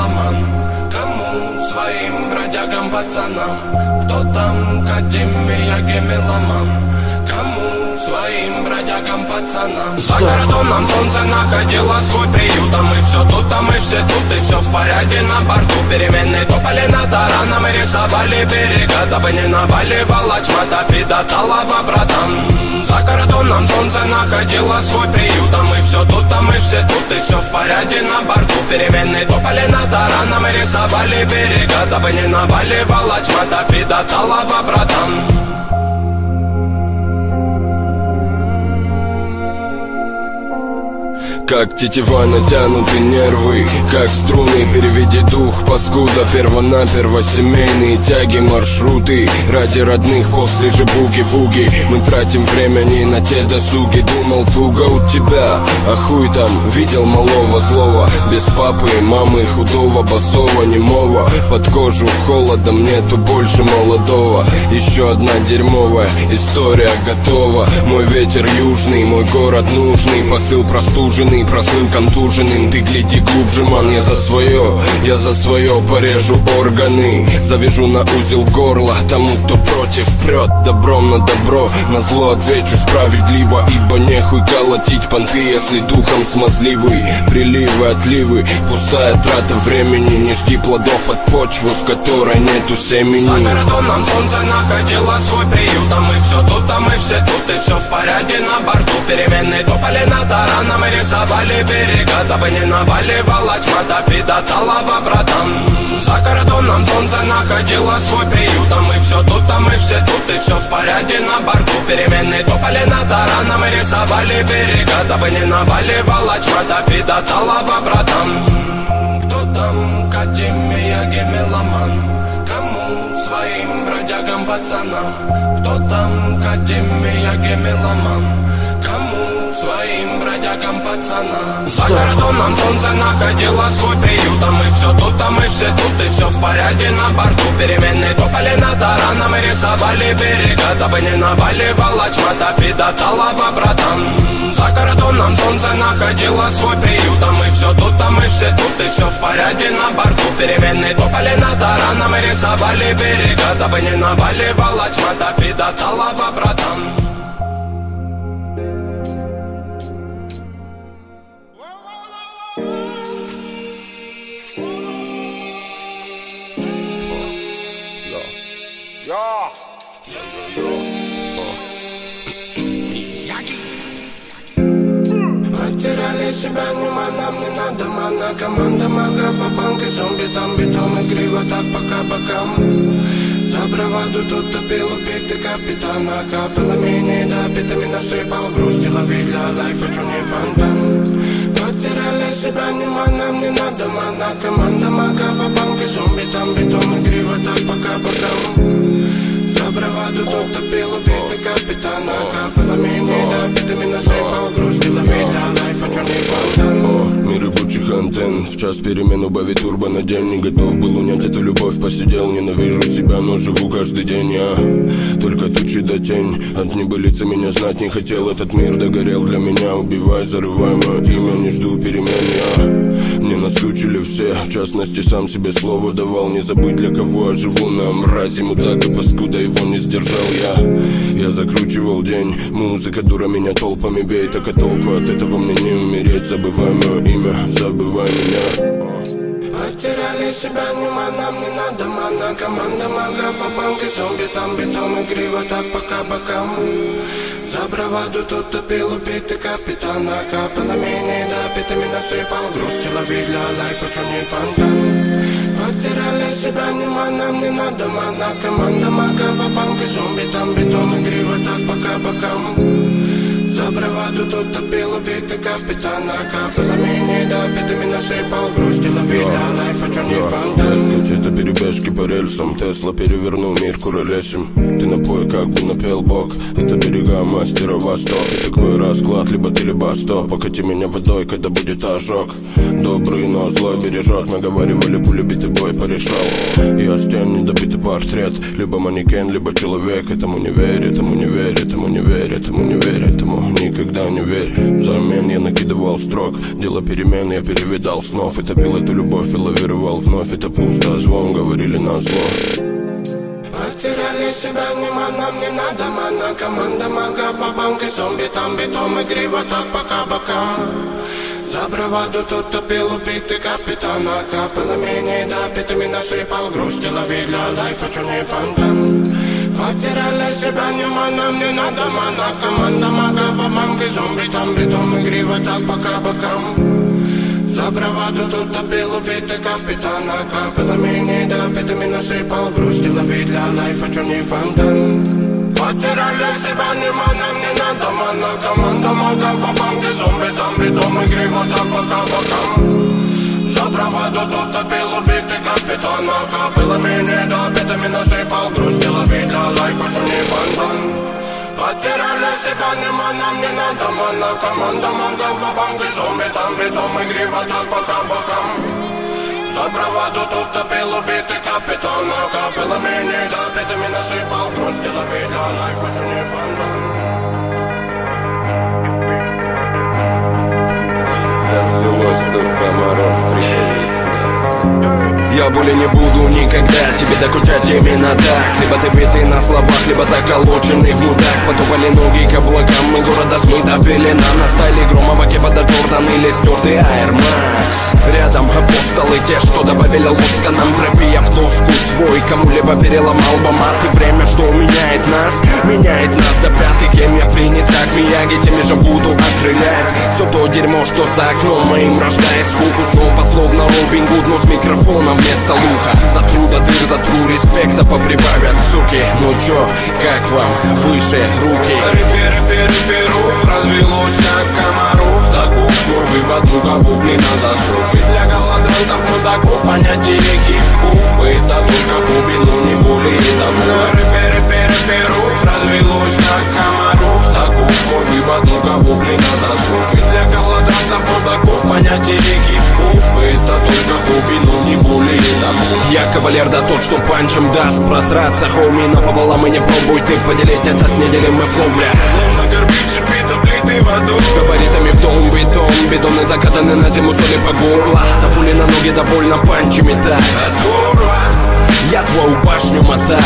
меломан. Кому своим бродягам пацанам? Кто там Катимия меломан? Кому своим бродягам пацанам? За кордоном солнце находило свой приют А мы все тут, а мы все тут И все в порядке на борту. Переменные топали на тараном И рисовали берега Дабы не наваливала тьма Топи до талого, братан За кордоном солнце находило свой приют А мы все тут, а мы все тут И все в порядке на борту. Переменные топали на тараном И рисовали берега Дабы не наваливала тьма Топи до талого, братан Как тетива натянуты нервы Как струны переведи дух Паскуда первонаперво семейные тяги Маршруты ради родных после же буги-вуги. Мы тратим время не на те досуги Думал туго у тебя, а хуй там Видел малого злого Без папы и мамы худого Босого немого. Под кожу холодом нету больше молодого. Еще одна дерьмовая история готова. Мой ветер южный, мой город нужный Посыл простуженный, прослыл контуженным Ты гляди глубже, ман, я за свое Я за свое порежу органы. Завяжу на узел горла Тому, кто против прет Добром на добро, на зло отвечу справедливо Ибо нехуй колотить понты, если духом смазливый. Приливы, отливы, пустая трата времени. Не жди плодов от почвы, в которой нету семени. За кордоном солнце находило свой приют А мы все тут, а мы все тут И все в порядке на борту. Переменные топали на тараном И рисовали берега Дабы не наваливала тьма Топи до талого, братан За кордоном солнце находило свой приют А мы все тут, а мы все тут И все в порядке на борту Переменные топали на тараном И рисовали берега Дабы не наваливала тьма Топи до талого, братан Кто там Катимия Гемеломан? Кому своим бродягам пацанам? Кто там Катимия Гемеломан? Кому своим бродягам пацанам? За кордоном солнце находило свой приют А мы все тут, а мы все тут И все в порядке на борту. Переменные топали на тараном И рисовали берега Дабы не наваливала тьма Топи до талого, братан. За кордоном солнце находило свой приют А мы все тут, а мы все тут И все в порядке на борту. Переменные топали на тараном И рисовали берега Дабы не наваливала тьма Топи до талого, братан Нема, нам не надо Мана, команда магов, а банк и зомби Там бетон и так пока бокам За браваду тут топил убитый капитана Капала мини, да, питами насыпал Грустила видля, лайфа, чё не фонтан. Потеряли себя, нема, нам не надо Мана, команда магов, а банк и зомби Там бетон и так пока бокам За браваду тут топил убитый капитана Капала мини, да, питами насыпал Грустила видля, лайфа, чё не фонтан О, мир рабочих антенн В час перемен убавить турбо на день Не готов был унять эту любовь Посидел, ненавижу себя, но живу каждый день Я только тучи до тень. От небылицы меня знать не хотел. Этот мир догорел для меня. Убивай, зарывай мое имя Не жду перемен я Мне наскучили все. В частности, сам себе слово давал. Не забыть для кого я живу. На мрази мудака, паскуда его не сдержал я. Я закручивал день. Музыка дура меня толпами бей Так а толку от этого мне не умереть. Забывай мое имя, забывай меня Потеряли себя, нема, нам не надо Мана, команда магов, а зомби Там бетон и криво, так пока бокам. За браваду тут топил убитый капитана Капала мини, да, питами насыпал Грустила видля, лайфа, чё не фонтан. Потеряли себя, нема, нам не надо Мана, команда магов, а зомби Там бетон и криво, так пока бокам браваду тут топил убитый капитана Капала мини, да, питами насыпал Грустила видля, лайфа, чё не фонтан Это перебежки по рельсам Тесла перевернул мир куролесим Ты напой, как бы напел бог Это берега мастера Восток И такой расклад, либо ты, либо стоп Покати меня водой, когда будет ожог. Добрый, но злой бережет. Наговаривали, полюби ты бой порешал Я стен недобитый портрет. Либо манекен, либо человек. Этому не верь, этому не верь, этому не верь Этому не верь, этому никогда не верь. Взамен я накидывал строк. Дело перемен я перевидал снов. И топил эту любовь и лавировал вновь. Это пусто звон, говорили на зло. Потеряли себя, нема, нам не надо мана. Команда магов, а банки, зомби, там битом Игриво так пока бокам за браваду тут топил убитый капитан. А капелла менее допитыми насыпал. Грусть Лови для лайфа черный фонтан Потеряли себя, нема, нам не надо мана Команда магов, банки, зомби, там битом Игриво так пока бокам за браваду тут топил убитый капитан. А капеллами недопитыми насыпал грусть Лови для лайфа черный фонтан. Потеряли себя, нема, нам не надо мана Команда. Мага в банке зомби Там битом игриво так пока бокам капитан А капеллами недопитыми насыпал грусть Лови для лайфа черный фонтан Потеряли себя, нема, нам не надо мана Команда магов в банке зомби Там битом игриво так пока бокам За браваду тут топил убитый капитан А капеллами недопитыми насыпал грусть Лови для лайфа черный фонтан Развелось тут комаров прелесть Я более не буду никогда тебе докучать именно так. Либо ты битый на словах, либо заколоченный в мудак. Потупали ноги к облакам, мы города смыта пелена На стайле Громова, Кепада, Джордан или стертый Air Max. Рядом апостолы, те, что добавили лоска нам в рэпе Я в доску свой, кому-либо переломал бы мат И время, что меняет нас, меняет нас до пятый Кем я принят, как Мияги, теми же буду окрылять. Все то дерьмо, что за окном моим рождает скуку. Снова словно Робин Гуд, но с микрофоном вместо луха За труда дыр, за тру респекта поприбавят суки. Ну чё, как вам, выше руки. Руф Развелось как комаров Таков новый в одну капуплина засов И для голодранцев мудаков понятие хип-хоп. Это только но не более того. Руф Развелось как комаров Таков новый в одну капуплина засов для голодранцев мудаков понятие хип-хоп. Это только хобби, но не более того. Я кавалер, да тот, что панчем даст просраться. Хоуми напополам и не пробуй ты поделить этот неделимый флоу, бля. Словно горбичи, бита, плиты водой. Габаритами в дом бетон Бетоны закатаны на зиму соли по горло. Да пули на ноги довольно панчами так Я твою башню мотал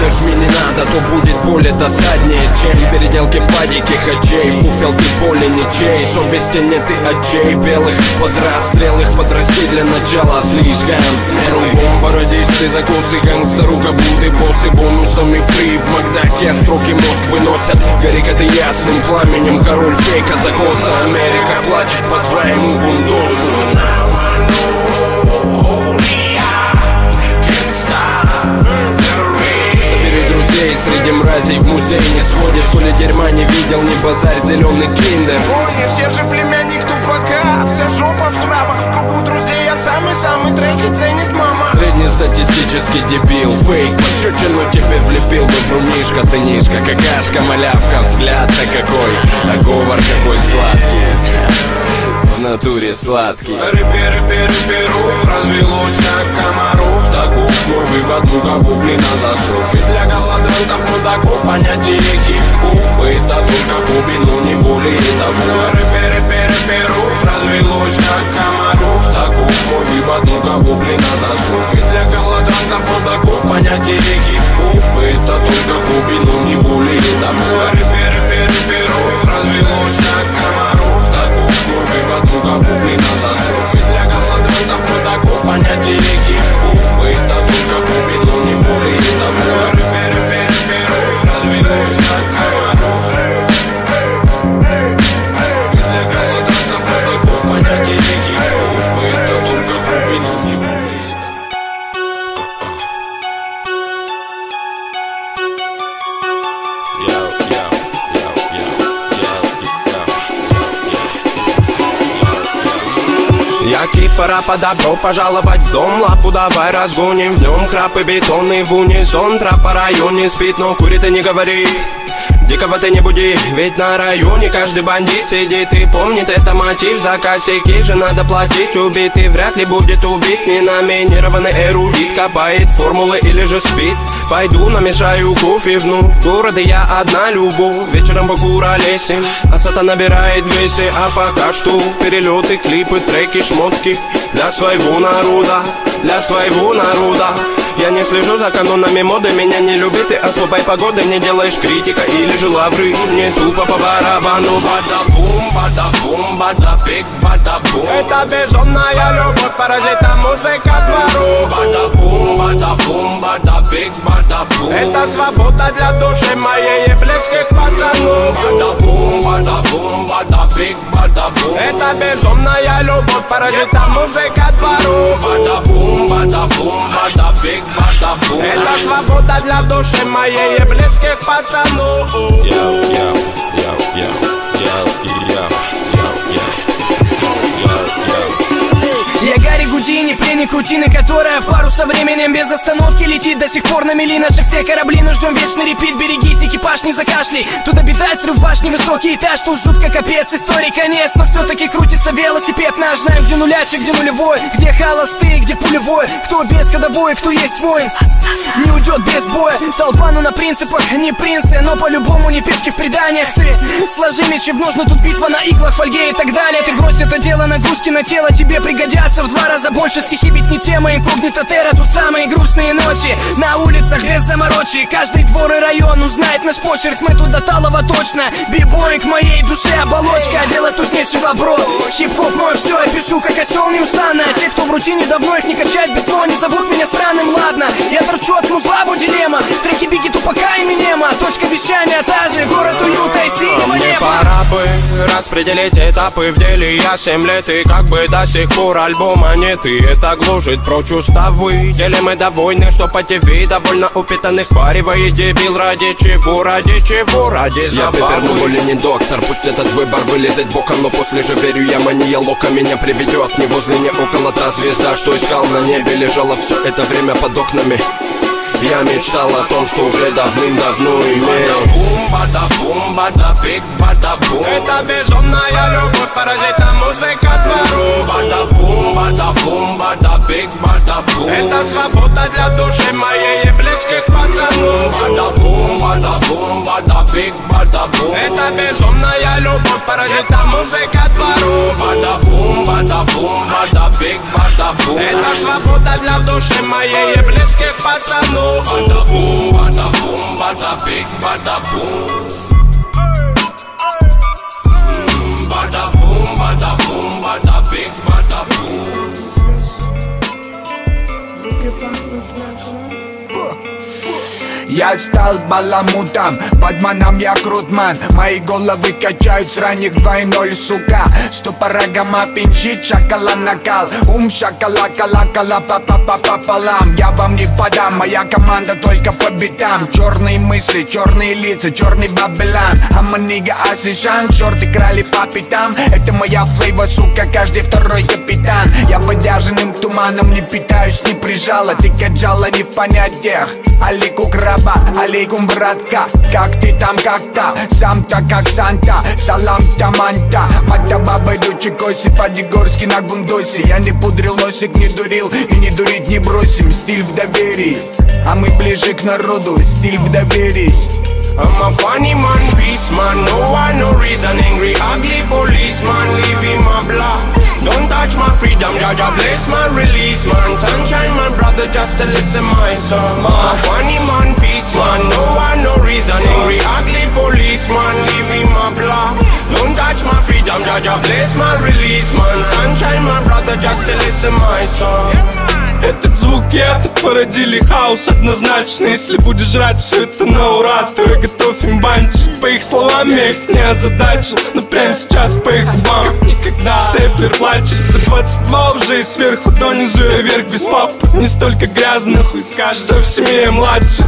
Не жми, не надо, то будет более досаднее Чем переделки в падике хачей. Фуфел ты поле ничей Совести нет и очей Белых под расстрел подрасти для начала. Слишком смелый. Бомба, радисты, закосы, гангстеру Каблуды, боссы, бонусами фри. В Макдаке строки мозг выносят. Горикоты ясным пламенем Король фейка, закоса Америка плачет по твоему бундосу друзей среди мразей в музей Не сходишь, коли дерьма не видел Не базарь, зеленый киндер. Помнишь, я же племянник тупака. Вся жопа в срабах, в кругу друзей Я самый-самый треки ценит мама. Среднестатистический дебил Фейк, пощечину тебе влепил бы Врунишка, сынишка, какашка, малявка Взгляд-то какой, а говор какой сладкий В натуре сладкий Рэпи, рэпи, рэпи, руф Развелось как комаров Таков новый в одну капуплина засов И для голодранцев мудаков понятие хип-хоп Это только хобби, но не более того Рэпи, рэпи, рэпи, руф Развелось как комаров Таков новый в одну капуплина засов И для голодранцев мудаков понятие хип-хоп Это только хобби, но не более того Рэпи, рэпи, рэпи, руф Развелось как комаров друг друга Бубликом засов И для голодранцев подаков понятие хип-хоп Мы это только купим, но не более того по добро пожаловать. В дом Лапу давай разгоним. В нем Храпы бетонный в унисон. Трап по районе спит, но курит и не говорит Дикого ты не буди, ведь на районе каждый бандит сидит и помнит Это мотив за косяки же надо платить. Убитый вряд ли будет убит Не номинированный эрудит. Копает формулы или же спит. Пойду намешаю кофе вновь В городе я одна любовь Вечером по куролесим А сата набирает весе А пока что перелеты, клипы, треки, шмотки Для своего народа, для своего народа я не слежу за канонами моды Меня не любит и особой погоды. Не делаешь критика или же лавры Не тупо по барабану. Бада-бум, бада-бум, бада-пик, бада-бум Это безумная любовь, паразита музыка двору. Бада-бум, бада-бум, бада-пик, бада-бум Это свобода для души моей и близких пацанов Бада-бум, бада-бум, бада-пик, бада-бум Это безумная любовь, паразита музыка двору. Бада-бум, бада-бум Это свобода для души моей и близких пацанов Yo, yo, yo, yo, yo, yo, Гудини, пленник рутины, которая в пару со временем без остановки летит До сих пор на мели. Наши все корабли, но ждем вечный репит. Берегись, экипаж не закашляй, тут обитает срыв башни Высокий этаж, тут жутко капец, истории конец. Но все-таки крутится велосипед наш, знаем где нулячек, где нулевой Где холостые, где пулевой, кто без ходовой, кто есть воин Не уйдет без боя, толпа, ну на принципах Не принцы, но по-любому не пешки в преданиях Ты сложи мечи в ножны, тут битва на иглах, фольге и так далее. Ты брось это дело, нагрузки на тело тебе пригодятся В два раза больше стихи, ведь не тема инкогнито терра Тут самые грустные ночи. На улицах без заморочи Каждый двор и район узнает наш почерк. Мы тут до талого точно, бибой к моей душе оболочка. А делать тут нечего, бро. Хип-хоп мой все, я пишу как осел неустанно. А те, кто в рутине давно их не качает бетон Не зовут меня странным, ладно Я торчу от музла, дилемма Минема Точка вещания та же, город уюта и синего Мне неба. пора бы распределить этапы в деле. Я семь лет и как бы до сих пор альбома нет. И это гложет прочь уставы. Делим мы до войны, что по ТВ Довольно упитанных паривает дебил Ради чего, ради чего, ради Я пепер, но забавы более не доктор. Пусть этот выбор вылезет боком Но после же верю я мания лока меня приведет. Не возле, не около та звезда Что искал на небе. Лежала все это время под окнами Я мечтал о том, что уже давным-давно имел. Бум, бада бум, бада пик, бада бум. Это безумная любовь, паразита музыка двору Бада бум, бада бум, бада пик, бада бум. Это свобода для души моей и близких пацанов. Бада бум, бада бум, бада пик, бада бум. Это безумная любовь, паразита музыка Свобода для души моей и близких пацану Бата-бум, бата-бум, бата-пик, бата-бум Я стал баламутом, подманом я крутман Мои головы качают с ранних 2.0, сука. Ступора гамма пинчит, шакала накал. Ум шакала кала кала па па па пополам Я вам не подам, моя команда только по битам. Черные мысли, черные лица, черный бабелан А манига асишан, черты крали по пятам. Это моя флейва, сука, каждый второй капитан. Я подяженным туманом не питаюсь, не прижала Ты каджала не в понятиях. Алику краба, алейкум братка. Как ты там как-то, сам-то как Санта. Салам таманта, мата баба дочи коси По-дегорски на гундосе. Я не пудрил носик, не дурил И не дурить не бросим, стиль в доверии. А мы ближе к народу, стиль в доверии. I'm a funny man, peace man, no one, no reason Angry, ugly policeman, leave him a block Don't touch my freedom, Jaja bless my release man. Sunshine my brother, just to listen my song I'm funny man, peace man, no one, no reason. Angry, ugly policeman, leave him a block. Don't touch my freedom, Jaja bless my release man. Sunshine my brother, just to listen my song Этот звук, этот породили хаос однозначно. Если будешь жрать все это на ура, то я готов им банчить По их словам я их не озадачил Но прямо сейчас по их губам. Никогда. Степлер плачет за 22 уже и сверху донизу я вверх без папы Не столько грязно, хуй что в семье я младший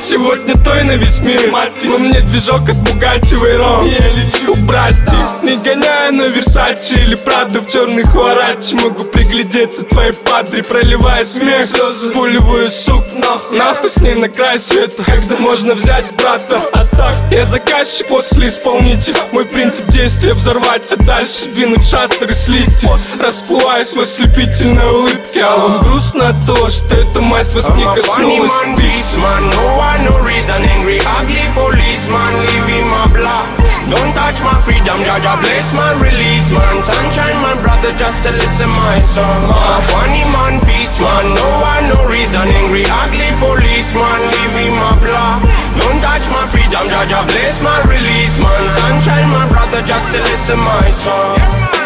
Сегодня той на весь мир. Мать Во мне движок от Бугатти Вейрон Я лечу. Убрать их Не гоняя на Версачи или Прадо в черных Хуарачи Могу приглядеться твоей падре Проливая смех. Слезы Спуливаю сук нахуй Нахуй с ней на край света. Когда можно взять брата А так я заказчик. После исполнитель Мой принцип действия взорвать А дальше двинуть шаттер и слить. Расплываюсь в ослепительной улыбке А вам грустно от того, что эта масть вас не коснулась. want no reason Angry, ugly policeman. Leaving my block Don't touch my freedom, Jaja bless my release man. Sunshine my brother just to listen my song. Uh, Funny man, peace man. No one, no reason. Angry, ugly policeman Leaving my block. Don't touch my freedom, Jaja bless my release man. Sunshine my brother just to listen my song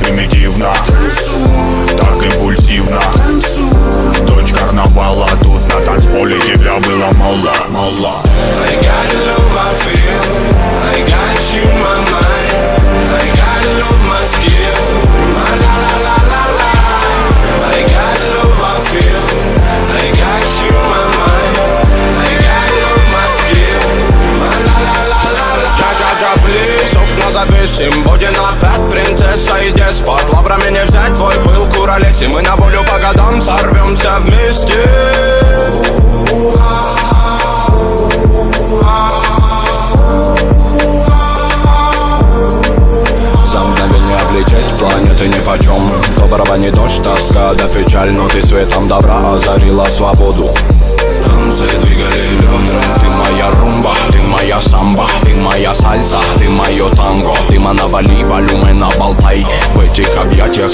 примитивно. Так импульсивно. Дочь карнавала Тут на танцполе тебя было мало, мало I got love, I feel I got you, my mind. I got love, my skill. My la la la la la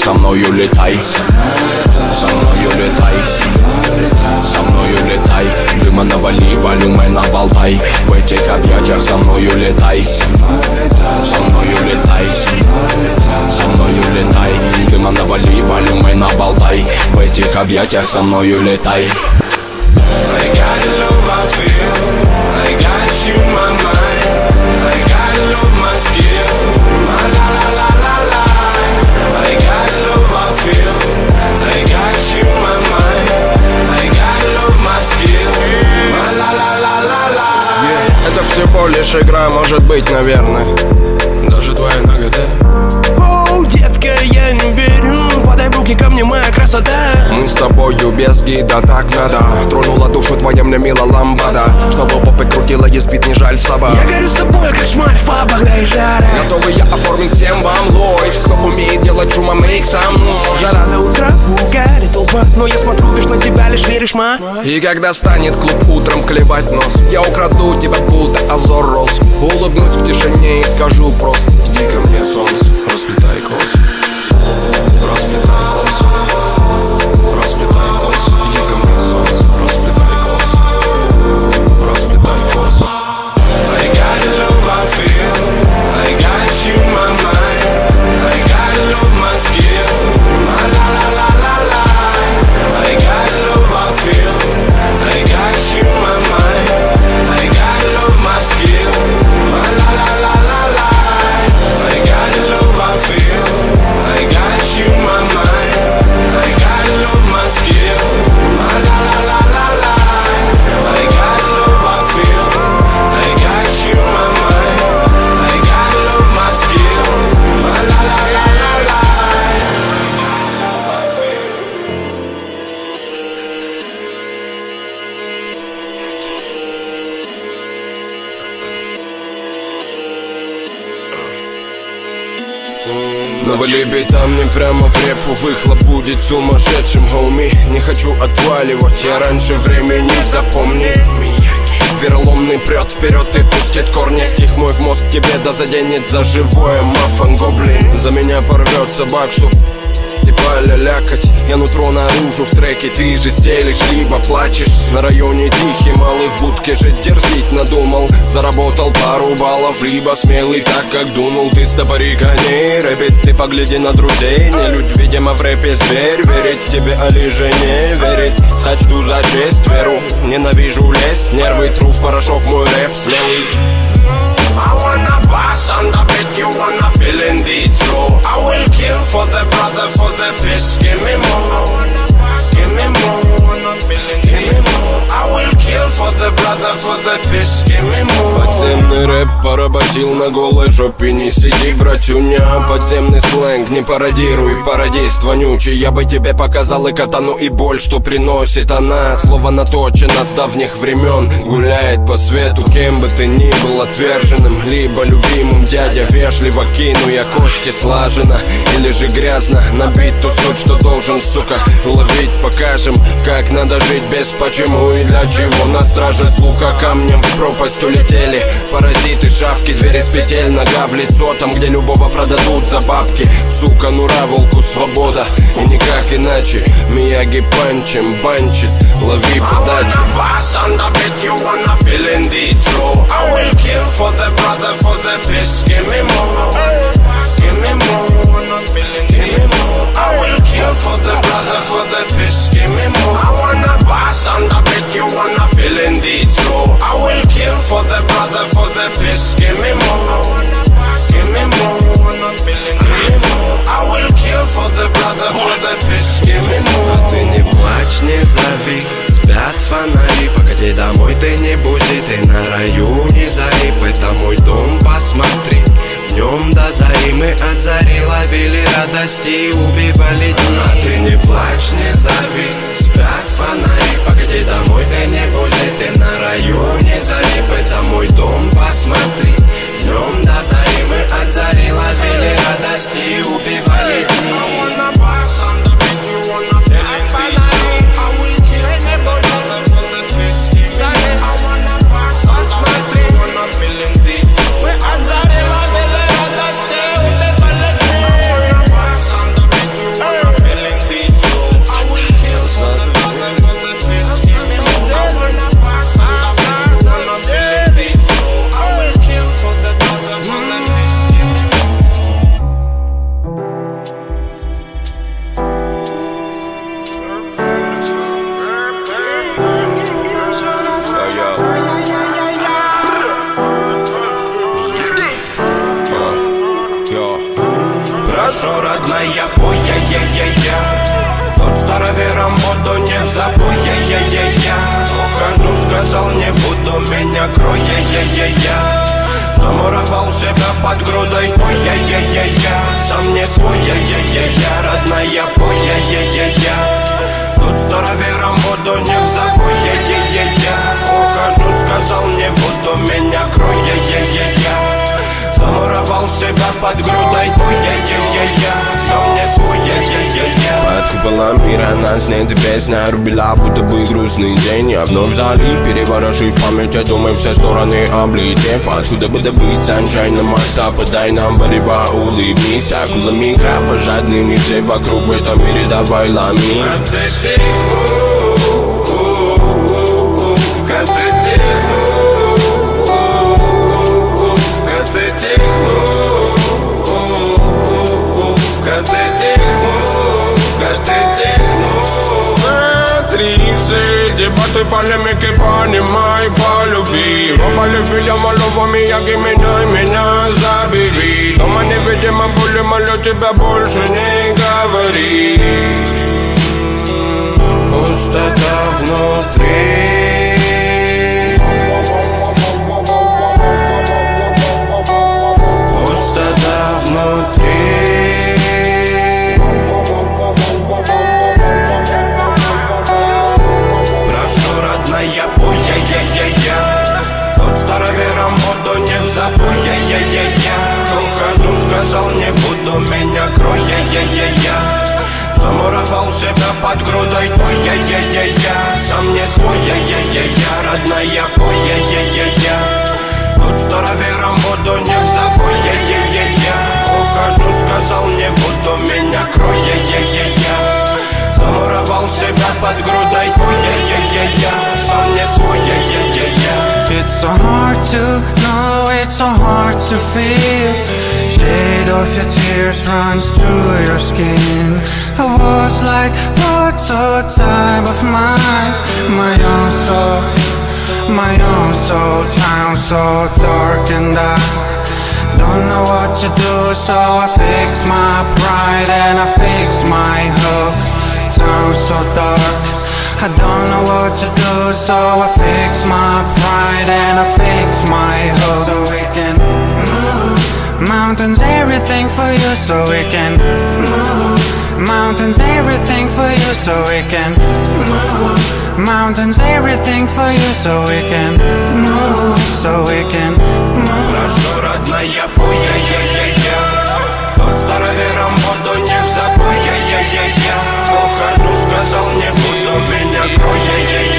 со мною летай. Со мною летай. Со мною летай. Дыма навали, волюмена болтай В этих объятиях со мною летай. Со мною летай. Со мною летай. Дыма навали, волюмена болтай В этих объятиях со мною летай лишь игра, может быть, наверное дороги ко мне моя красота. Мы с тобою без гида, так надо. Тронула душу твоя мне мила ламбада. Чтобы попы крутила, есть бит, не жаль собак Я горю с тобой, как шмаль в пабах, да и жара Готовый я оформить всем вам лойс Кто умеет делать шума, make some noise Жара на утро, угари толпа. Но я смотрю лишь на тебя, лишь веришь, ма? И когда станет клуб утром клевать нос. Я украду тебя, будто Азор Рос. Улыбнусь в тишине и скажу просто Навали бита мне прямо в репу. Выхлоп будет сумасшедшим, хоуми. Не хочу отваливать, я раньше времени запомни. Вероломный прет вперед и пустит корни. Стих мой в мозг тебе да заденет за живое. Мафан гоблин. За меня порвет собак, чтоб Типа лялякать, я нутро наружу в треке Ты же стелишь, либо плачешь. На районе тихий, малый в будке же дерзить надумал. Заработал пару баллов, либо смелый так, как дунул Ты стопори коней, рэпит, ты погляди на друзей. Не людь, видимо, в рэпе зверь. Верить тебе, али же не верить Сочту за честь, веру, ненавижу лезть. Нервы тру в порошок, мой рэп смелый wanna boss on you wanna feel in this flow I will kill for the brother, for the peace Give me more, give me more поработил на голой жопе. Не сиди, братюня, подземный сленг. Не пародируй, пародист вонючий Я бы тебе показал и катану, и боль, что приносит она. Слово наточено с давних времен. Гуляет по свету, кем бы ты ни был Отверженным, либо любимым Дядя вежливо кину я кости слаженно. Или же грязно набить ту суть, что должен, сука Ловить. Покажем, как надо жить без почему и для чего. На страже слуха камнем в пропасть улетели. Паразиты, шавки, двери с петель Нога в лицо, там где любого продадут за бабки. Сука, нура, волку свобода. И никак иначе. Мияги панчем банчит. Лови подачу. Wanna boss on brother, for the peace Give me more, give me more. Give me I will kill for the brother, for the peace Give me more. Ты не плачь, не зови. Спят фонари, погоди домой Ты не бузи, ты на районе зари Это мой дом, посмотри. В нем до зари. Мы от зари Ловили радости и убивали дни. А ты не плачь, не зови Спят фонари, погоди домой Ты не бузи, ты на районе зари Это мой дом, посмотри В нем до зари мы от зари Ловили радости и убивали дни пополам пирана Снег песня рубила, будто бы грустный день Я вновь залип, переворошив память я думаю все стороны облетев Откуда бы добыть анчайна моста, подай нам борьба улыбнись Акулами крапа, жадными все вокруг в этом мире давай ломи Отпусти, дебаты, полемики, понимай, полюби Попали в фильм Малого Мияги, минай меня, меня забери Дома невидимо боли, молю тебя, больше не говори Пустота внутри so dark and I don't know what to do So I fix my pride and I fix my hope. Time's so dark I don't know what to do So I fix my pride and I fix my hope. So we can move Mountains, everything for you So we can move Mountains, everything for you so we can move Mountains, everything for you so we can move So we can move сказал, не буду меня троя-я-я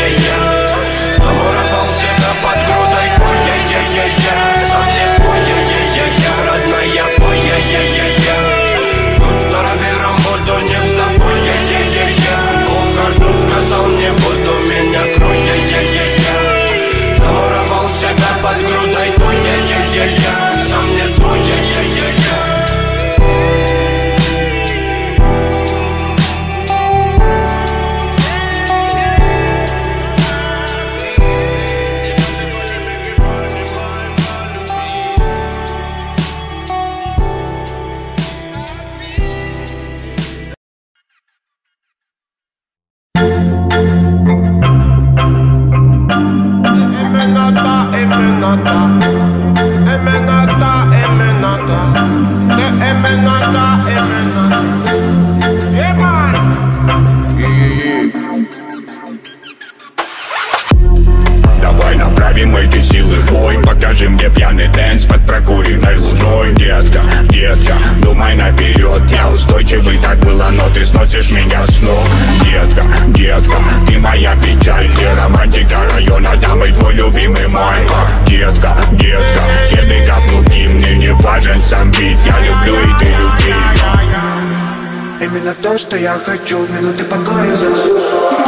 сам Я люблю и ты люби. Именно то, что я хочу в минуты покоя заслужил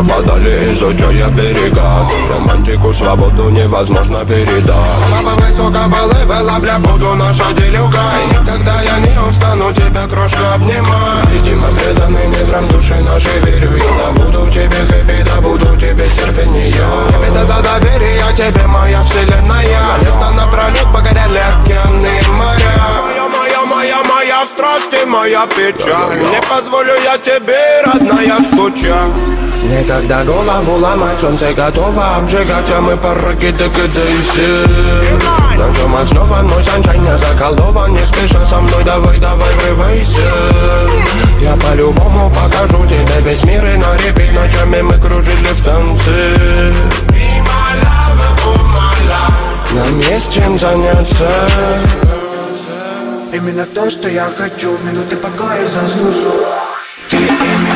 пропадали, изучая берега. Романтику, свободу невозможно передать. Мама высокого левела, бля, буду наша делюга. И никогда я не устану тебя, крошка, обнимать. Видимо, преданный недрам души нашей верю. Я буду тебе хэппи, да буду тебе терпение Тебе за доверие, тебе моя вселенная. Лето напролет покоряли океаны и моря. Моя, моя страсть и моя печаль. Не позволю я тебе, родная, скучать Никогда голову ломать, солнце готово обжигать А мы пороги догадайся Нажимать снова мой саншайн, я заколдован Не спеша со мной, давай, давай, врывайся Я по-любому покажу тебе весь мир. И на репит ночами мы кружили в танце Нам есть чем заняться Именно то, что я хочу. В минуты покоя заслужу. Ты и